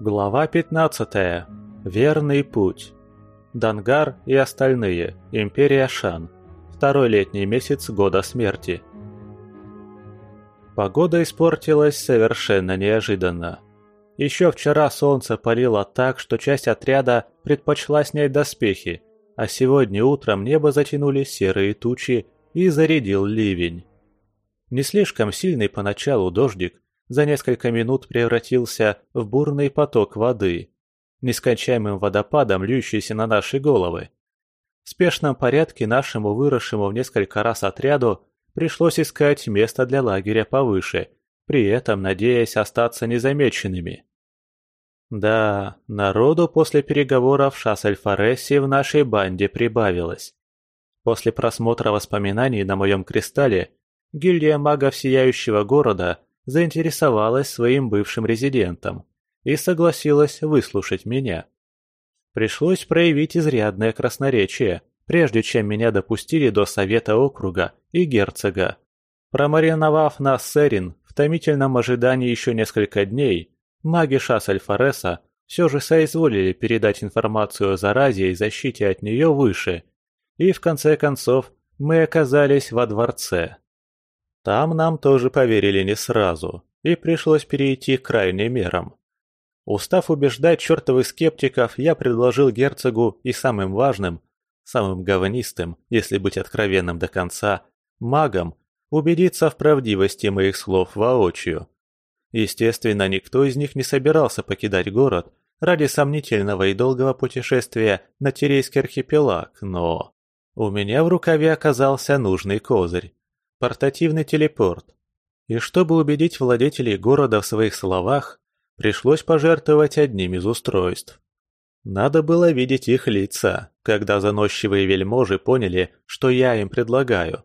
Глава 15. Верный путь. Дангар и остальные. Империя Шан. Второй летний месяц года смерти. Погода испортилась совершенно неожиданно. Еще вчера солнце палило так, что часть отряда предпочла снять доспехи, а сегодня утром небо затянули серые тучи и зарядил ливень. Не слишком сильный поначалу дождик за несколько минут превратился в бурный поток воды, нескончаемым водопадом, льющийся на наши головы. В спешном порядке нашему выросшему в несколько раз отряду пришлось искать место для лагеря повыше, при этом надеясь остаться незамеченными. Да, народу после переговоров в Шассельфорессе в нашей банде прибавилось. После просмотра воспоминаний на моем кристалле гильдия магов Сияющего Города заинтересовалась своим бывшим резидентом и согласилась выслушать меня. Пришлось проявить изрядное красноречие, прежде чем меня допустили до Совета округа и герцога. Промариновав нас с Эрин в томительном ожидании еще несколько дней, маги Шас-Альфареса все же соизволили передать информацию о заразе и защите от нее выше, и в конце концов мы оказались во дворце. Там нам тоже поверили не сразу, и пришлось перейти к крайним мерам. Устав убеждать чертовых скептиков, я предложил герцогу и самым важным, самым говнистым, если быть откровенным до конца, магам, убедиться в правдивости моих слов воочию. Естественно, никто из них не собирался покидать город ради сомнительного и долгого путешествия на Терейский архипелаг, но... У меня в рукаве оказался нужный козырь портативный телепорт. И чтобы убедить владетелей города в своих словах, пришлось пожертвовать одним из устройств. Надо было видеть их лица, когда заносчивые вельможи поняли, что я им предлагаю.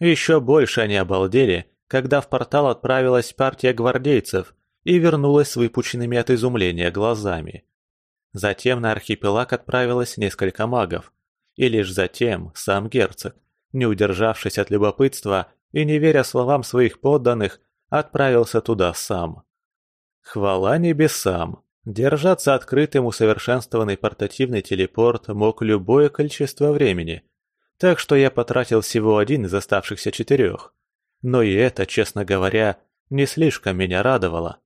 Еще больше они обалдели, когда в портал отправилась партия гвардейцев и вернулась с выпученными от изумления глазами. Затем на архипелаг отправилось несколько магов, и лишь затем сам герцог, не удержавшись от любопытства и не веря словам своих подданных, отправился туда сам. Хвала небесам! Держаться открытым усовершенствованный портативный телепорт мог любое количество времени, так что я потратил всего один из оставшихся четырех. Но и это, честно говоря, не слишком меня радовало.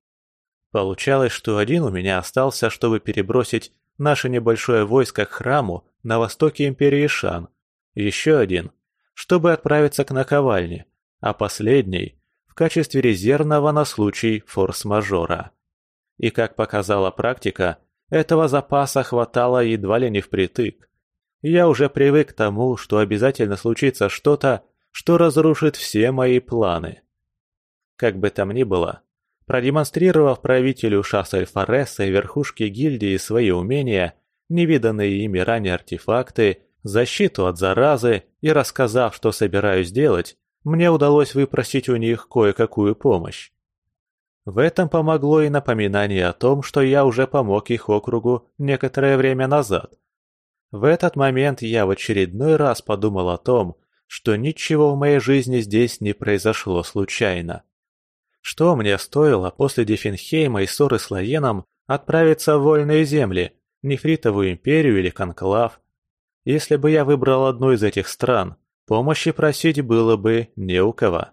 Получалось, что один у меня остался, чтобы перебросить наше небольшое войско к храму на востоке Империи Шан. Еще один чтобы отправиться к наковальне, а последний – в качестве резервного на случай форс-мажора. И как показала практика, этого запаса хватало едва ли не впритык. Я уже привык к тому, что обязательно случится что-то, что разрушит все мои планы. Как бы там ни было, продемонстрировав правителю Шассель-Форесса и верхушке гильдии свои умения, невиданные ими ранее артефакты – защиту от заразы и рассказав, что собираюсь делать, мне удалось выпросить у них кое-какую помощь. В этом помогло и напоминание о том, что я уже помог их округу некоторое время назад. В этот момент я в очередной раз подумал о том, что ничего в моей жизни здесь не произошло случайно. Что мне стоило после Дефенхейма и ссоры с Лаеном отправиться в вольные земли, Нефритовую империю или Конклав, если бы я выбрал одну из этих стран, помощи просить было бы не у кого.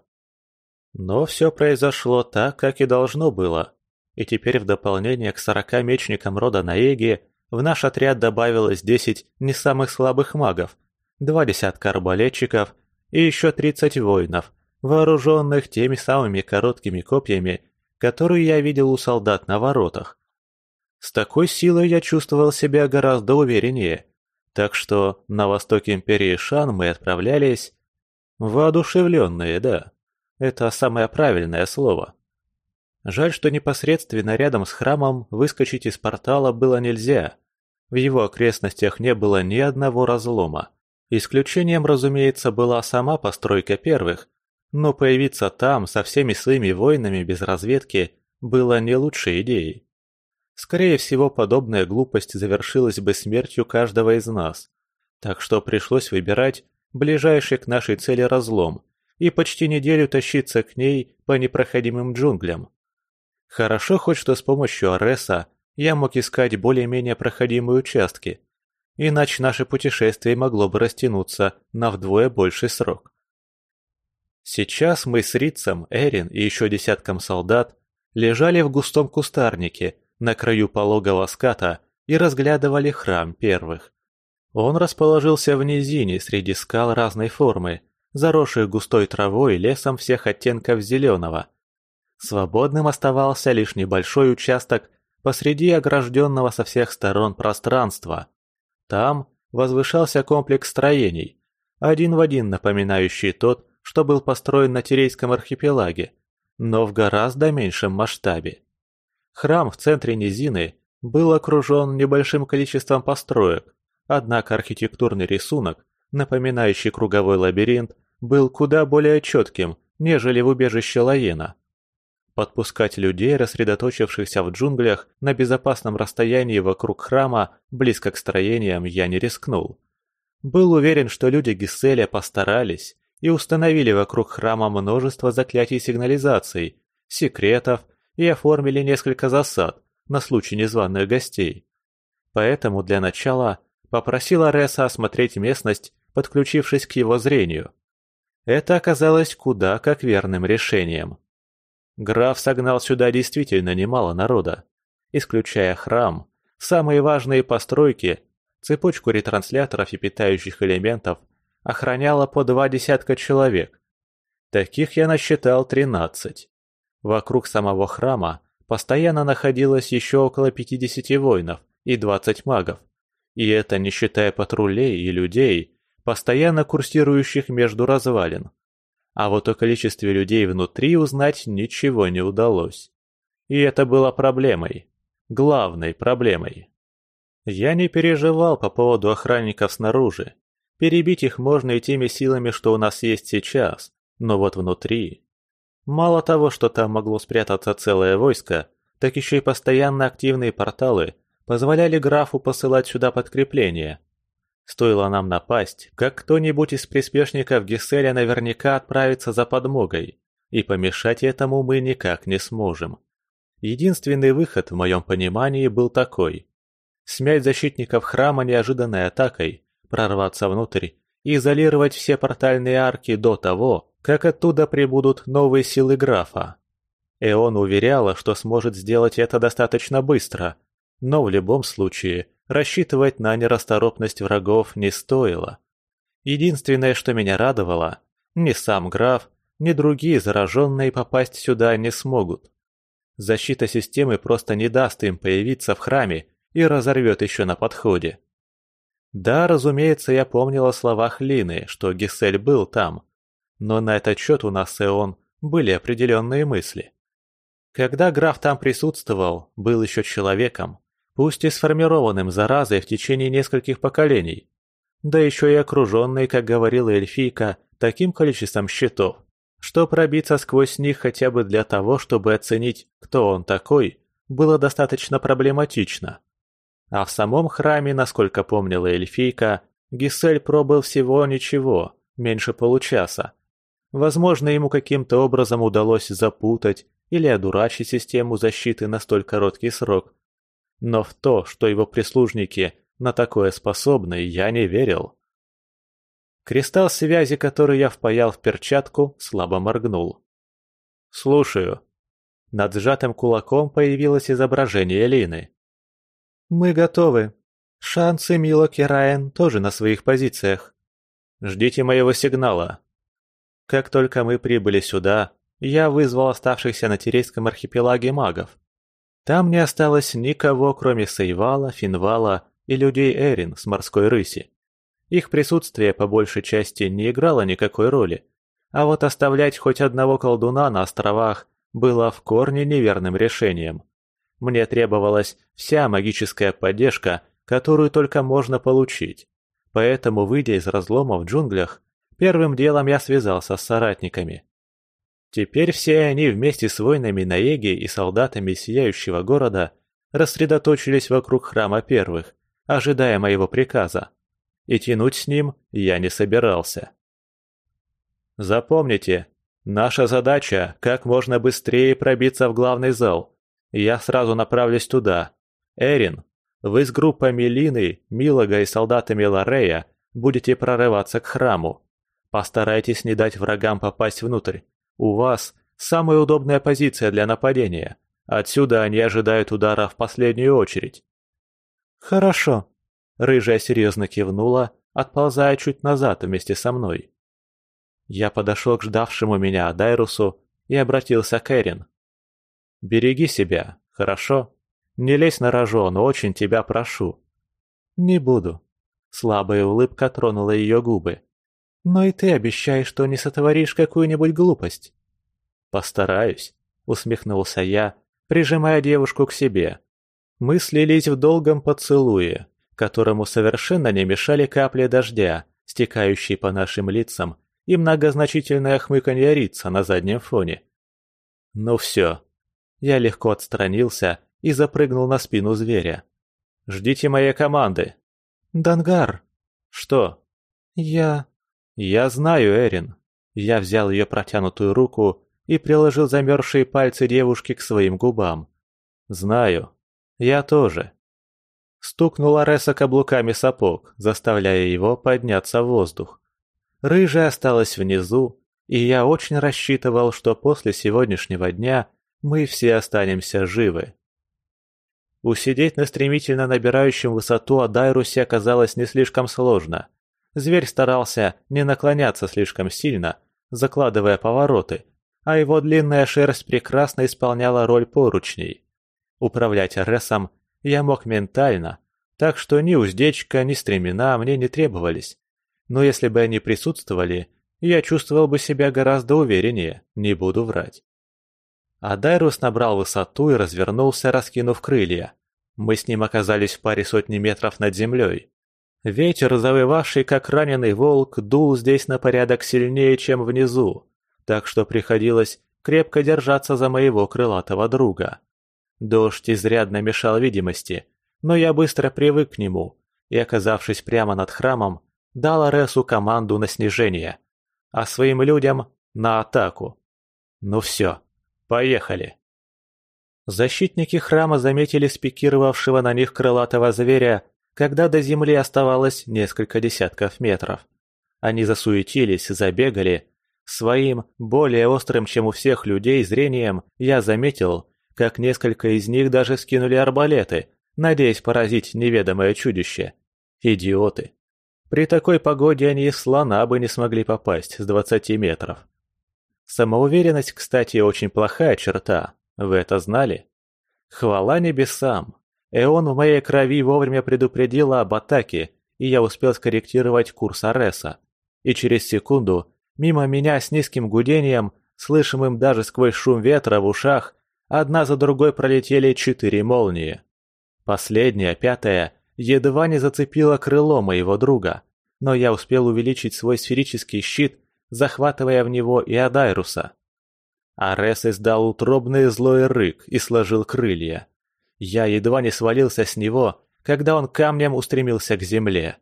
Но все произошло так, как и должно было. И теперь в дополнение к сорока мечникам рода Наеги в наш отряд добавилось десять не самых слабых магов, два десятка арбалетчиков и еще тридцать воинов, вооруженных теми самыми короткими копьями, которые я видел у солдат на воротах. С такой силой я чувствовал себя гораздо увереннее – так что на восток империи Шан мы отправлялись... Воодушевленные, да. Это самое правильное слово. Жаль, что непосредственно рядом с храмом выскочить из портала было нельзя. В его окрестностях не было ни одного разлома. Исключением, разумеется, была сама постройка первых, но появиться там со всеми своими воинами без разведки было не лучшей идеей. Скорее всего, подобная глупость завершилась бы смертью каждого из нас. Так что пришлось выбирать ближайший к нашей цели разлом и почти неделю тащиться к ней по непроходимым джунглям. Хорошо хоть что с помощью Ареса я мог искать более-менее проходимые участки, иначе наше путешествие могло бы растянуться на вдвое больший срок. Сейчас мы с Рицем, Эрин и еще десятком солдат лежали в густом кустарнике на краю пологого ската и разглядывали храм первых. Он расположился в низине среди скал разной формы, заросших густой травой и лесом всех оттенков зеленого. Свободным оставался лишь небольшой участок посреди огражденного со всех сторон пространства. Там возвышался комплекс строений, один в один напоминающий тот, что был построен на Терейском архипелаге, но в гораздо меньшем масштабе. Храм в центре низины был окружен небольшим количеством построек, однако архитектурный рисунок, напоминающий круговой лабиринт, был куда более четким, нежели в убежище Лаена. Подпускать людей, рассредоточившихся в джунглях, на безопасном расстоянии вокруг храма, близко к строениям, я не рискнул. Был уверен, что люди Гисселя постарались и установили вокруг храма множество заклятий сигнализаций, секретов и оформили несколько засад на случай незваных гостей. Поэтому для начала попросил Ареса осмотреть местность, подключившись к его зрению. Это оказалось куда как верным решением. Граф согнал сюда действительно немало народа. Исключая храм, самые важные постройки, цепочку ретрансляторов и питающих элементов охраняло по два десятка человек. Таких я насчитал тринадцать. Вокруг самого храма постоянно находилось еще около пятидесяти воинов и двадцать магов. И это не считая патрулей и людей, постоянно курсирующих между развалин. А вот о количестве людей внутри узнать ничего не удалось. И это было проблемой. Главной проблемой. Я не переживал по поводу охранников снаружи. Перебить их можно и теми силами, что у нас есть сейчас, но вот внутри... Мало того, что там могло спрятаться целое войско, так еще и постоянно активные порталы позволяли графу посылать сюда подкрепления. Стоило нам напасть, как кто-нибудь из приспешников Гесселя наверняка отправится за подмогой, и помешать этому мы никак не сможем. Единственный выход, в моем понимании, был такой. Смять защитников храма неожиданной атакой, прорваться внутрь изолировать все портальные арки до того, как оттуда прибудут новые силы графа. Эон уверяла, что сможет сделать это достаточно быстро, но в любом случае рассчитывать на нерасторопность врагов не стоило. Единственное, что меня радовало, ни сам граф, ни другие зараженные попасть сюда не смогут. Защита системы просто не даст им появиться в храме и разорвет еще на подходе. Да, разумеется, я помнил о словах Лины, что Гессель был там. Но на этот счет у нас и он были определенные мысли. Когда граф там присутствовал, был еще человеком, пусть и сформированным заразой в течение нескольких поколений. Да еще и окруженный, как говорила эльфийка, таким количеством щитов, что пробиться сквозь них хотя бы для того, чтобы оценить, кто он такой, было достаточно проблематично. А в самом храме, насколько помнила эльфийка, Гисель пробыл всего ничего, меньше получаса. Возможно, ему каким-то образом удалось запутать или одурачить систему защиты на столь короткий срок. Но в то, что его прислужники на такое способны, я не верил. Кристалл связи, который я впаял в перчатку, слабо моргнул. «Слушаю». Над сжатым кулаком появилось изображение Лины. «Мы готовы. Шансы Милок и Райан тоже на своих позициях. Ждите моего сигнала». Как только мы прибыли сюда, я вызвал оставшихся на Терейском архипелаге магов. Там не осталось никого, кроме Сейвала, Финвала и людей Эрин с морской рыси. Их присутствие по большей части не играло никакой роли, а вот оставлять хоть одного колдуна на островах было в корне неверным решением. Мне требовалась вся магическая поддержка, которую только можно получить. Поэтому, выйдя из разлома в джунглях, первым делом я связался с соратниками. Теперь все они вместе с воинами Наеги и солдатами Сияющего города рассредоточились вокруг храма первых, ожидая моего приказа. И тянуть с ним я не собирался. Запомните, наша задача – как можно быстрее пробиться в главный зал, я сразу направлюсь туда. Эрин, вы с группами Лины, Милога и солдатами Ларея будете прорываться к храму. Постарайтесь не дать врагам попасть внутрь. У вас самая удобная позиция для нападения. Отсюда они ожидают удара в последнюю очередь. Хорошо. Рыжая серьезно кивнула, отползая чуть назад вместе со мной. Я подошел к ждавшему меня Дайрусу и обратился к Эрин. «Береги себя, хорошо? Не лезь на рожон, очень тебя прошу». «Не буду». Слабая улыбка тронула ее губы. «Но и ты обещаешь, что не сотворишь какую-нибудь глупость». «Постараюсь», — усмехнулся я, прижимая девушку к себе. Мы слились в долгом поцелуе, которому совершенно не мешали капли дождя, стекающие по нашим лицам, и многозначительное хмыканье Рица на заднем фоне. Ну все. Я легко отстранился и запрыгнул на спину зверя. «Ждите моей команды!» «Дангар!» «Что?» «Я...» «Я знаю, Эрин». Я взял ее протянутую руку и приложил замерзшие пальцы девушки к своим губам. «Знаю. Я тоже». Стукнула Реса каблуками сапог, заставляя его подняться в воздух. Рыжая осталась внизу, и я очень рассчитывал, что после сегодняшнего дня мы все останемся живы. Усидеть на стремительно набирающем высоту Адайрусе оказалось не слишком сложно. Зверь старался не наклоняться слишком сильно, закладывая повороты, а его длинная шерсть прекрасно исполняла роль поручней. Управлять Ресом я мог ментально, так что ни уздечка, ни стремена мне не требовались. Но если бы они присутствовали, я чувствовал бы себя гораздо увереннее, не буду врать. Адайрус набрал высоту и развернулся, раскинув крылья. Мы с ним оказались в паре сотни метров над землей. Ветер, завывавший как раненый волк, дул здесь на порядок сильнее, чем внизу, так что приходилось крепко держаться за моего крылатого друга. Дождь изрядно мешал видимости, но я быстро привык к нему и, оказавшись прямо над храмом, дал Аресу команду на снижение, а своим людям — на атаку. Ну все, поехали. Защитники храма заметили спикировавшего на них крылатого зверя, когда до земли оставалось несколько десятков метров. Они засуетились, забегали. Своим, более острым, чем у всех людей, зрением я заметил, как несколько из них даже скинули арбалеты, надеясь поразить неведомое чудище. Идиоты. При такой погоде они и слона бы не смогли попасть с двадцати метров. Самоуверенность, кстати, очень плохая черта. Вы это знали? Хвала небесам. Эон в моей крови вовремя предупредила об атаке, и я успел скорректировать курс Ареса. И через секунду, мимо меня с низким гудением, слышимым даже сквозь шум ветра в ушах, одна за другой пролетели четыре молнии. Последняя, пятая, едва не зацепила крыло моего друга, но я успел увеличить свой сферический щит, захватывая в него и Адайруса. Арес издал утробный злой рык и сложил крылья. Я едва не свалился с него, когда он камнем устремился к земле.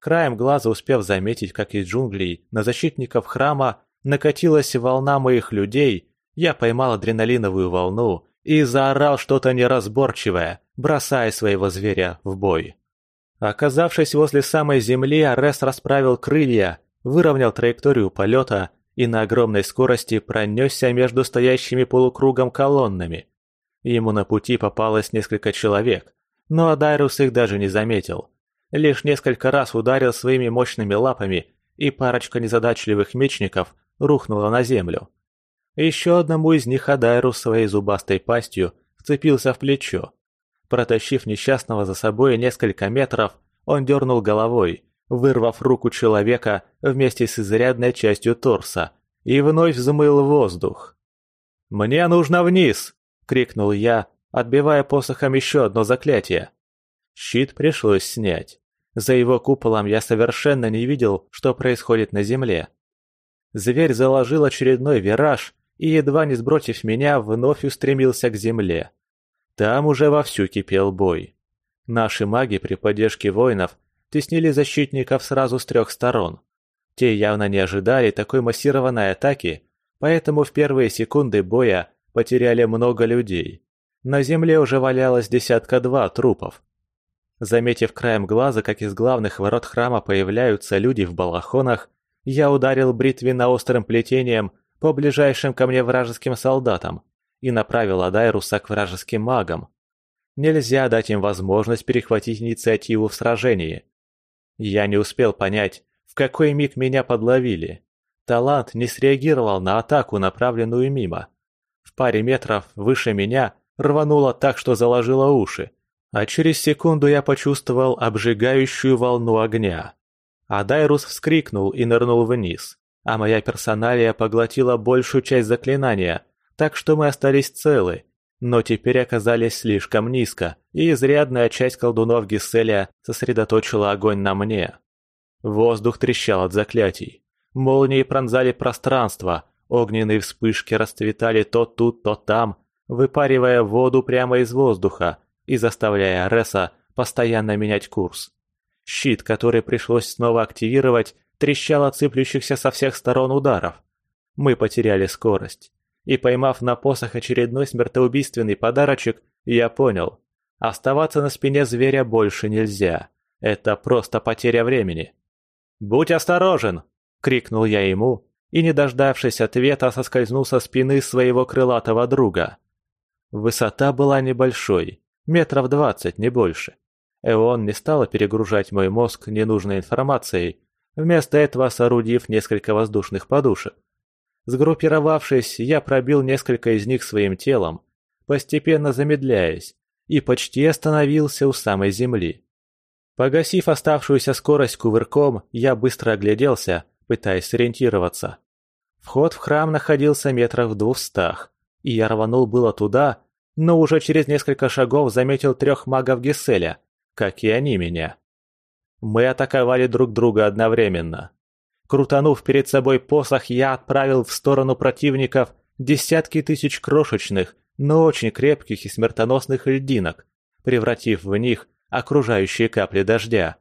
Краем глаза успев заметить, как из джунглей на защитников храма накатилась волна моих людей, я поймал адреналиновую волну и заорал что-то неразборчивое, бросая своего зверя в бой. Оказавшись возле самой земли, Арес расправил крылья, выровнял траекторию полета и на огромной скорости пронесся между стоящими полукругом колоннами. Ему на пути попалось несколько человек, но Адайрус их даже не заметил. Лишь несколько раз ударил своими мощными лапами, и парочка незадачливых мечников рухнула на землю. Еще одному из них Адайру своей зубастой пастью вцепился в плечо. Протащив несчастного за собой несколько метров, он дернул головой, вырвав руку человека вместе с изрядной частью торса, и вновь взмыл воздух. «Мне нужно вниз!» — крикнул я, отбивая посохом еще одно заклятие. Щит пришлось снять. За его куполом я совершенно не видел, что происходит на земле. Зверь заложил очередной вираж и, едва не сбросив меня, вновь устремился к земле. Там уже вовсю кипел бой. Наши маги при поддержке воинов теснили защитников сразу с трех сторон. Те явно не ожидали такой массированной атаки, поэтому в первые секунды боя потеряли много людей. На земле уже валялось десятка-два трупов. Заметив краем глаза, как из главных ворот храма появляются люди в балахонах, я ударил бритвенно-острым плетением по ближайшим ко мне вражеским солдатам и направил Адайруса к вражеским магам. Нельзя дать им возможность перехватить инициативу в сражении. Я не успел понять, в какой миг меня подловили. Талант не среагировал на атаку, направленную мимо. В паре метров выше меня рвануло так, что заложило уши, а через секунду я почувствовал обжигающую волну огня. Адайрус вскрикнул и нырнул вниз, а моя персоналия поглотила большую часть заклинания, так что мы остались целы, но теперь оказались слишком низко, и изрядная часть колдунов Гисселя сосредоточила огонь на мне. Воздух трещал от заклятий. Молнии пронзали пространство, огненные вспышки расцветали то тут, то там, выпаривая воду прямо из воздуха и заставляя Реса постоянно менять курс. Щит, который пришлось снова активировать, трещал от сыплющихся со всех сторон ударов. Мы потеряли скорость. И поймав на посох очередной смертоубийственный подарочек, я понял. Оставаться на спине зверя больше нельзя. Это просто потеря времени. «Будь осторожен!» — крикнул я ему, и, не дождавшись ответа, соскользнул со спины своего крылатого друга. Высота была небольшой, метров двадцать, не больше. Эон не стала перегружать мой мозг ненужной информацией, вместо этого соорудив несколько воздушных подушек. Сгруппировавшись, я пробил несколько из них своим телом, постепенно замедляясь, и почти остановился у самой земли. Погасив оставшуюся скорость кувырком, я быстро огляделся, пытаясь сориентироваться. Вход в храм находился метрах в двухстах, и я рванул было туда, но уже через несколько шагов заметил трех магов Гесселя, как и они меня. Мы атаковали друг друга одновременно. Крутанув перед собой посох, я отправил в сторону противников десятки тысяч крошечных, но очень крепких и смертоносных льдинок, превратив в них окружающие капли дождя.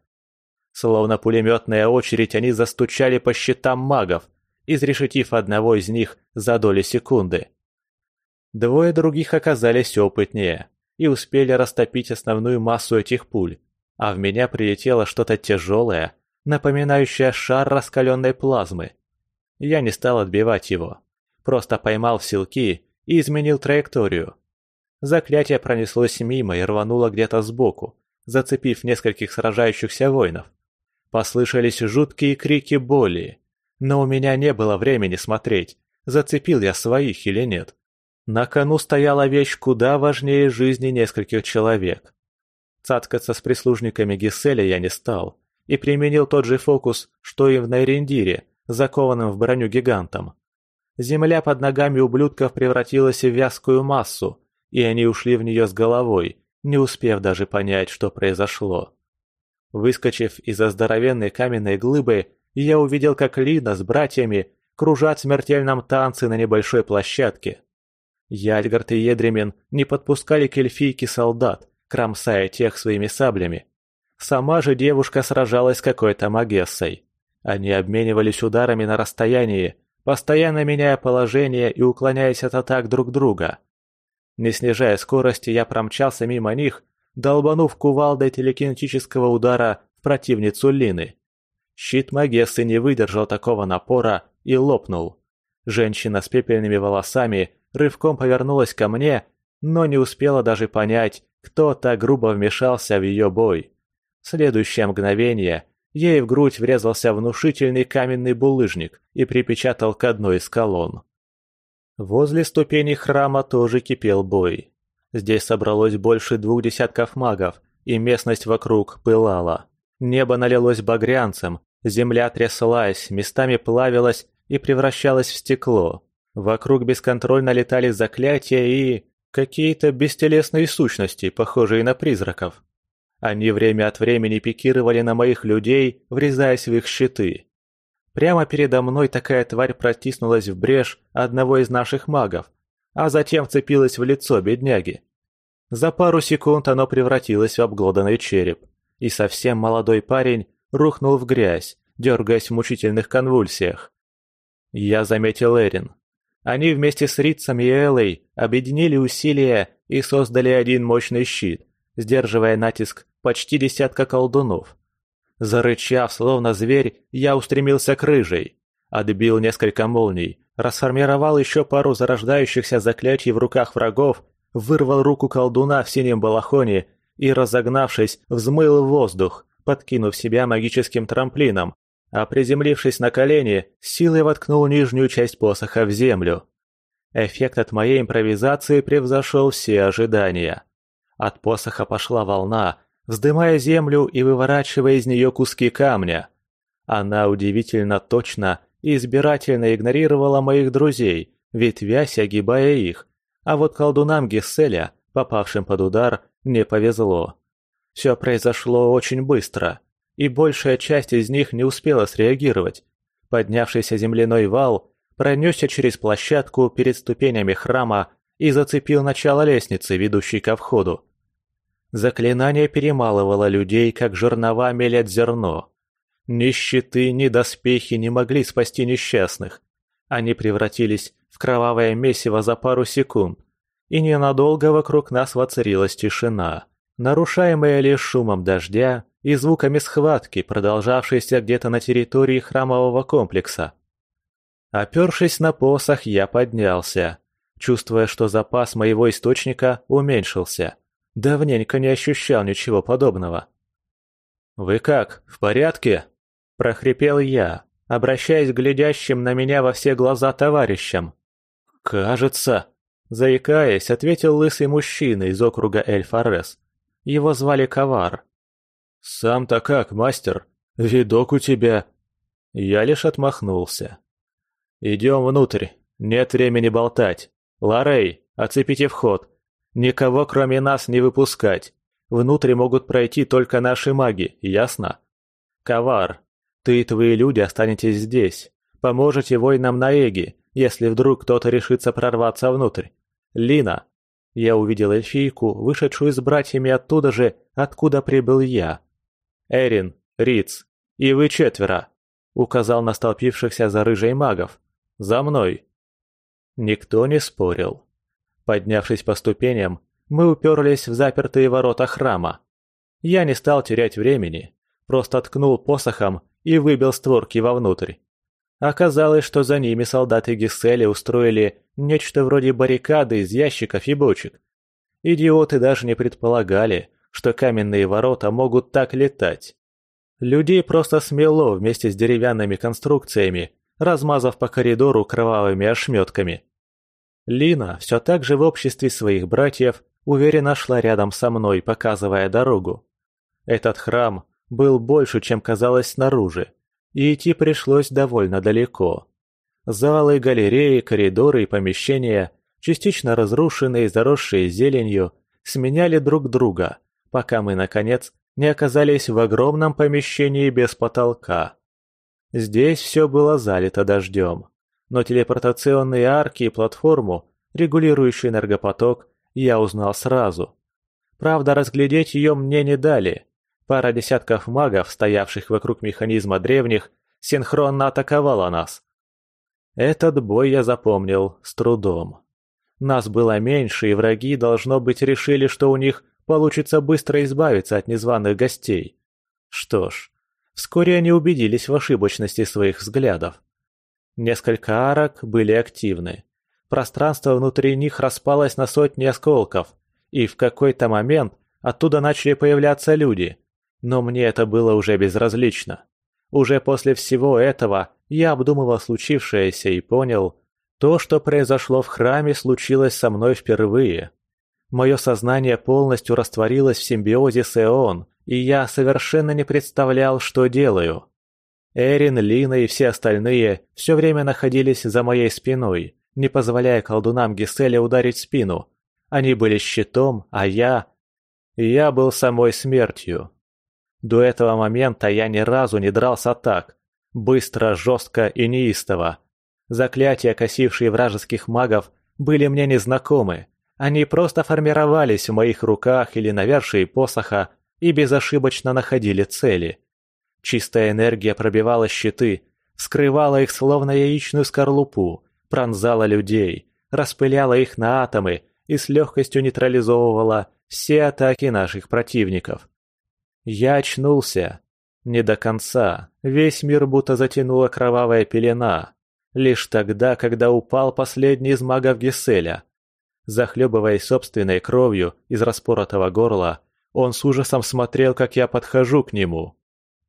Словно пулеметная очередь, они застучали по щитам магов, изрешетив одного из них за доли секунды. Двое других оказались опытнее и успели растопить основную массу этих пуль, а в меня прилетело что-то тяжелое, напоминающее шар раскаленной плазмы. Я не стал отбивать его, просто поймал в силки и изменил траекторию. Заклятие пронеслось мимо и рвануло где-то сбоку, зацепив нескольких сражающихся воинов. Послышались жуткие крики боли, но у меня не было времени смотреть, зацепил я своих или нет. На кону стояла вещь куда важнее жизни нескольких человек. Цацкаться с прислужниками Гиселя я не стал и применил тот же фокус, что и в Найрендире, закованным в броню гигантом. Земля под ногами ублюдков превратилась в вязкую массу, и они ушли в нее с головой, не успев даже понять, что произошло. Выскочив из-за здоровенной каменной глыбы, я увидел, как Лина с братьями кружат в смертельном танце на небольшой площадке. Яльгард и Едремин не подпускали к эльфийке солдат, кромсая тех своими саблями. Сама же девушка сражалась какой-то магессой. Они обменивались ударами на расстоянии, постоянно меняя положение и уклоняясь от атак друг друга. Не снижая скорости, я промчался мимо них, долбанув кувалдой телекинетического удара в противницу Лины. Щит Магессы не выдержал такого напора и лопнул. Женщина с пепельными волосами рывком повернулась ко мне, но не успела даже понять, кто так грубо вмешался в ее бой. В следующее мгновение ей в грудь врезался внушительный каменный булыжник и припечатал к одной из колонн. Возле ступеней храма тоже кипел бой. Здесь собралось больше двух десятков магов, и местность вокруг пылала. Небо налилось багрянцем, земля тряслась, местами плавилась и превращалась в стекло. Вокруг бесконтрольно летали заклятия и... какие-то бестелесные сущности, похожие на призраков. Они время от времени пикировали на моих людей, врезаясь в их щиты. Прямо передо мной такая тварь протиснулась в брешь одного из наших магов, а затем вцепилась в лицо бедняги. За пару секунд оно превратилось в обглоданный череп, и совсем молодой парень рухнул в грязь, дергаясь в мучительных конвульсиях. Я заметил Эрин. Они вместе с Рицем и Элой объединили усилия и создали один мощный щит, сдерживая натиск почти десятка колдунов. Зарычав, словно зверь, я устремился к рыжей. Отбил несколько молний, расформировал еще пару зарождающихся заклятий в руках врагов, вырвал руку колдуна в синем балахоне и, разогнавшись, взмыл в воздух, подкинув себя магическим трамплином, а приземлившись на колени, силой воткнул нижнюю часть посоха в землю. Эффект от моей импровизации превзошел все ожидания. От посоха пошла волна, вздымая землю и выворачивая из нее куски камня. Она удивительно точно и избирательно игнорировала моих друзей, ветвясь, огибая их, а вот колдунам Гесселя, попавшим под удар, не повезло. Все произошло очень быстро – и большая часть из них не успела среагировать. Поднявшийся земляной вал пронесся через площадку перед ступенями храма и зацепил начало лестницы, ведущей ко входу. Заклинание перемалывало людей, как жернова мелят зерно. Ни щиты, ни доспехи не могли спасти несчастных. Они превратились в кровавое месиво за пару секунд, и ненадолго вокруг нас воцарилась тишина, нарушаемая лишь шумом дождя и звуками схватки, продолжавшейся где-то на территории храмового комплекса. Опершись на посох, я поднялся, чувствуя, что запас моего источника уменьшился. Давненько не ощущал ничего подобного. «Вы как, в порядке?» – прохрипел я, обращаясь к глядящим на меня во все глаза товарищам. «Кажется», – заикаясь, ответил лысый мужчина из округа Эльфарес. Его звали Ковар. «Сам-то как, мастер? Видок у тебя...» Я лишь отмахнулся. «Идем внутрь. Нет времени болтать. Ларей, оцепите вход. Никого, кроме нас, не выпускать. Внутрь могут пройти только наши маги, ясно? Ковар, ты и твои люди останетесь здесь. Поможете воинам на Эге, если вдруг кто-то решится прорваться внутрь. Лина, я увидел эльфийку, вышедшую с братьями оттуда же, откуда прибыл я. Эрин, Риц, и вы четверо!» — указал на столпившихся за рыжей магов. «За мной!» Никто не спорил. Поднявшись по ступеням, мы уперлись в запертые ворота храма. Я не стал терять времени, просто ткнул посохом и выбил створки вовнутрь. Оказалось, что за ними солдаты Гиссели устроили нечто вроде баррикады из ящиков и бочек. Идиоты даже не предполагали, что каменные ворота могут так летать. Людей просто смело вместе с деревянными конструкциями, размазав по коридору кровавыми ошметками. Лина все так же в обществе своих братьев уверенно шла рядом со мной, показывая дорогу. Этот храм был больше, чем казалось снаружи, и идти пришлось довольно далеко. Залы, галереи, коридоры и помещения, частично разрушенные и заросшие зеленью, сменяли друг друга, пока мы, наконец, не оказались в огромном помещении без потолка. Здесь все было залито дождем, но телепортационные арки и платформу, регулирующую энергопоток, я узнал сразу. Правда, разглядеть ее мне не дали. Пара десятков магов, стоявших вокруг механизма древних, синхронно атаковала нас. Этот бой я запомнил с трудом. Нас было меньше, и враги, должно быть, решили, что у них получится быстро избавиться от незваных гостей. Что ж, вскоре они убедились в ошибочности своих взглядов. Несколько арок были активны. Пространство внутри них распалось на сотни осколков, и в какой-то момент оттуда начали появляться люди. Но мне это было уже безразлично. Уже после всего этого я обдумывал случившееся и понял, то, что произошло в храме, случилось со мной впервые. Мое сознание полностью растворилось в симбиозе с Эон, и я совершенно не представлял, что делаю. Эрин, Лина и все остальные все время находились за моей спиной, не позволяя колдунам Гиселя ударить спину. Они были щитом, а я... Я был самой смертью. До этого момента я ни разу не дрался так. Быстро, жестко и неистово. Заклятия, косившие вражеских магов, были мне незнакомы. Они просто формировались в моих руках или на вершине посоха и безошибочно находили цели. Чистая энергия пробивала щиты, скрывала их словно яичную скорлупу, пронзала людей, распыляла их на атомы и с легкостью нейтрализовывала все атаки наших противников. Я очнулся. Не до конца. Весь мир будто затянула кровавая пелена. Лишь тогда, когда упал последний из магов Геселя. Захлебываясь собственной кровью из распоротого горла, он с ужасом смотрел, как я подхожу к нему.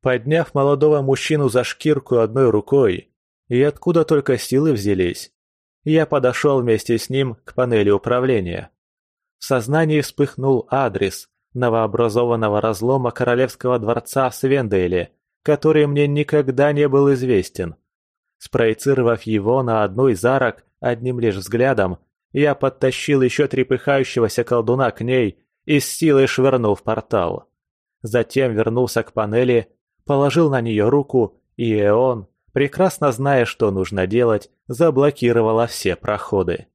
Подняв молодого мужчину за шкирку одной рукой, и откуда только силы взялись, я подошел вместе с ним к панели управления. В сознании вспыхнул адрес новообразованного разлома королевского дворца в Свендейле, который мне никогда не был известен. Спроецировав его на одну из арок одним лишь взглядом, я подтащил еще трепыхающегося колдуна к ней и с силой швырнул в портал. Затем вернулся к панели, положил на нее руку, и Эон, прекрасно зная, что нужно делать, заблокировала все проходы.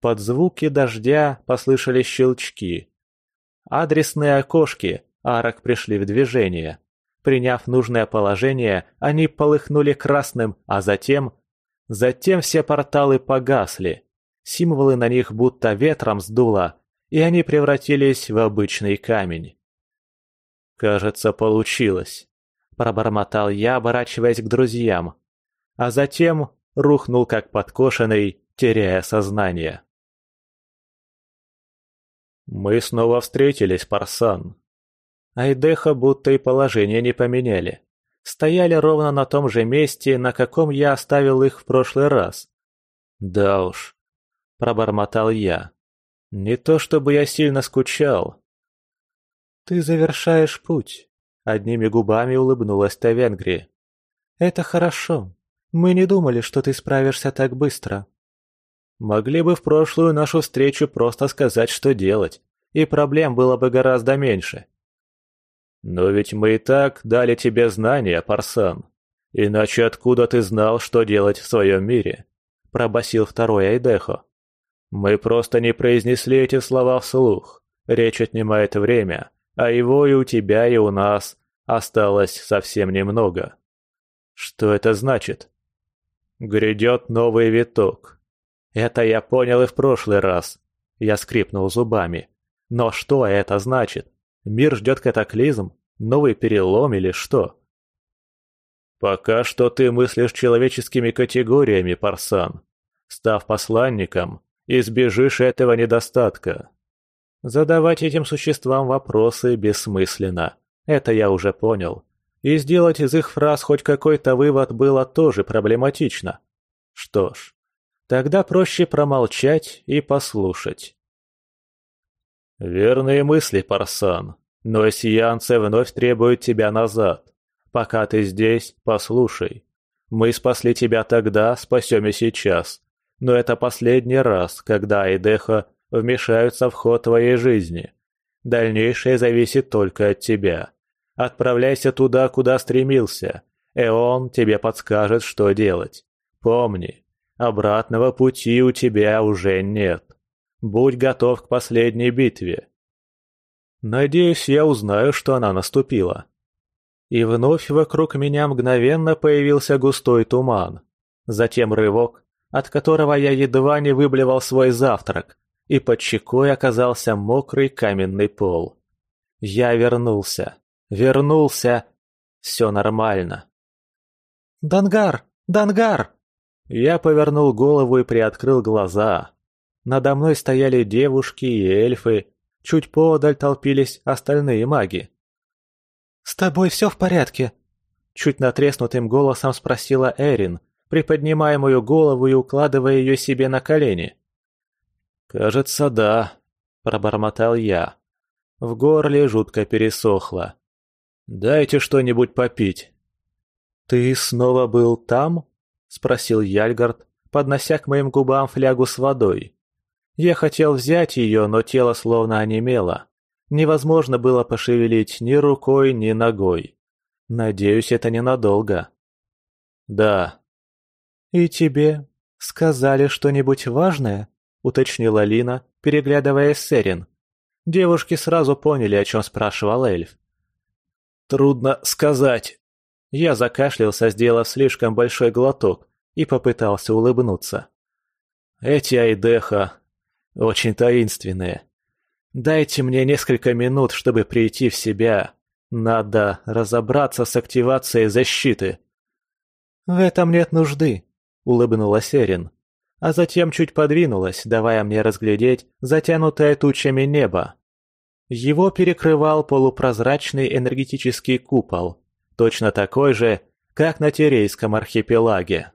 Под звуки дождя послышались щелчки. Адресные окошки арок пришли в движение. Приняв нужное положение, они полыхнули красным, а затем... Затем все порталы погасли. Символы на них будто ветром сдуло, и они превратились в обычный камень. «Кажется, получилось», – пробормотал я, оборачиваясь к друзьям. А затем рухнул как подкошенный, теряя сознание. Мы снова встретились, Парсан. Айдеха будто и положение не поменяли. Стояли ровно на том же месте, на каком я оставил их в прошлый раз. Да уж, пробормотал я. Не то чтобы я сильно скучал. «Ты завершаешь путь», — одними губами улыбнулась Тавенгри. «Это хорошо. Мы не думали, что ты справишься так быстро». Могли бы в прошлую нашу встречу просто сказать, что делать, и проблем было бы гораздо меньше. Но ведь мы и так дали тебе знания, Парсан. Иначе откуда ты знал, что делать в своем мире? Пробасил второй Айдехо. Мы просто не произнесли эти слова вслух. Речь отнимает время, а его и у тебя, и у нас осталось совсем немного. Что это значит? Грядет новый виток. Это я понял и в прошлый раз. Я скрипнул зубами. Но что это значит? Мир ждет катаклизм? Новый перелом или что? Пока что ты мыслишь человеческими категориями, Парсан. Став посланником, избежишь этого недостатка. Задавать этим существам вопросы бессмысленно. Это я уже понял. И сделать из их фраз хоть какой-то вывод было тоже проблематично. Что ж, тогда проще промолчать и послушать. «Верные мысли, Парсан, но сиянцы вновь требуют тебя назад. Пока ты здесь, послушай. Мы спасли тебя тогда, спасем и сейчас. Но это последний раз, когда Айдеха вмешаются в ход твоей жизни. Дальнейшее зависит только от тебя. Отправляйся туда, куда стремился. Эон тебе подскажет, что делать. Помни, обратного пути у тебя уже нет. Будь готов к последней битве. Надеюсь, я узнаю, что она наступила. И вновь вокруг меня мгновенно появился густой туман. Затем рывок, от которого я едва не выблевал свой завтрак, и под щекой оказался мокрый каменный пол. Я вернулся. Вернулся. Все нормально. «Дангар! Дангар!» Я повернул голову и приоткрыл глаза. Надо мной стояли девушки и эльфы, чуть поодаль толпились остальные маги. «С тобой все в порядке?» Чуть натреснутым голосом спросила Эрин, приподнимая мою голову и укладывая ее себе на колени. «Кажется, да», – пробормотал я. В горле жутко пересохло. «Дайте что-нибудь попить». «Ты снова был там?» – спросил Яльгард, поднося к моим губам флягу с водой. Я хотел взять ее, но тело словно онемело. Невозможно было пошевелить ни рукой, ни ногой. Надеюсь, это ненадолго. «Да», «И тебе сказали что-нибудь важное?» — уточнила Лина, переглядывая с Эрин. Девушки сразу поняли, о чем спрашивал эльф. «Трудно сказать». Я закашлялся, сделав слишком большой глоток, и попытался улыбнуться. «Эти Айдеха очень таинственные. Дайте мне несколько минут, чтобы прийти в себя. Надо разобраться с активацией защиты». «В этом нет нужды», — улыбнулась Эрин, а затем чуть подвинулась, давая мне разглядеть затянутое тучами небо. Его перекрывал полупрозрачный энергетический купол, точно такой же, как на Терейском архипелаге.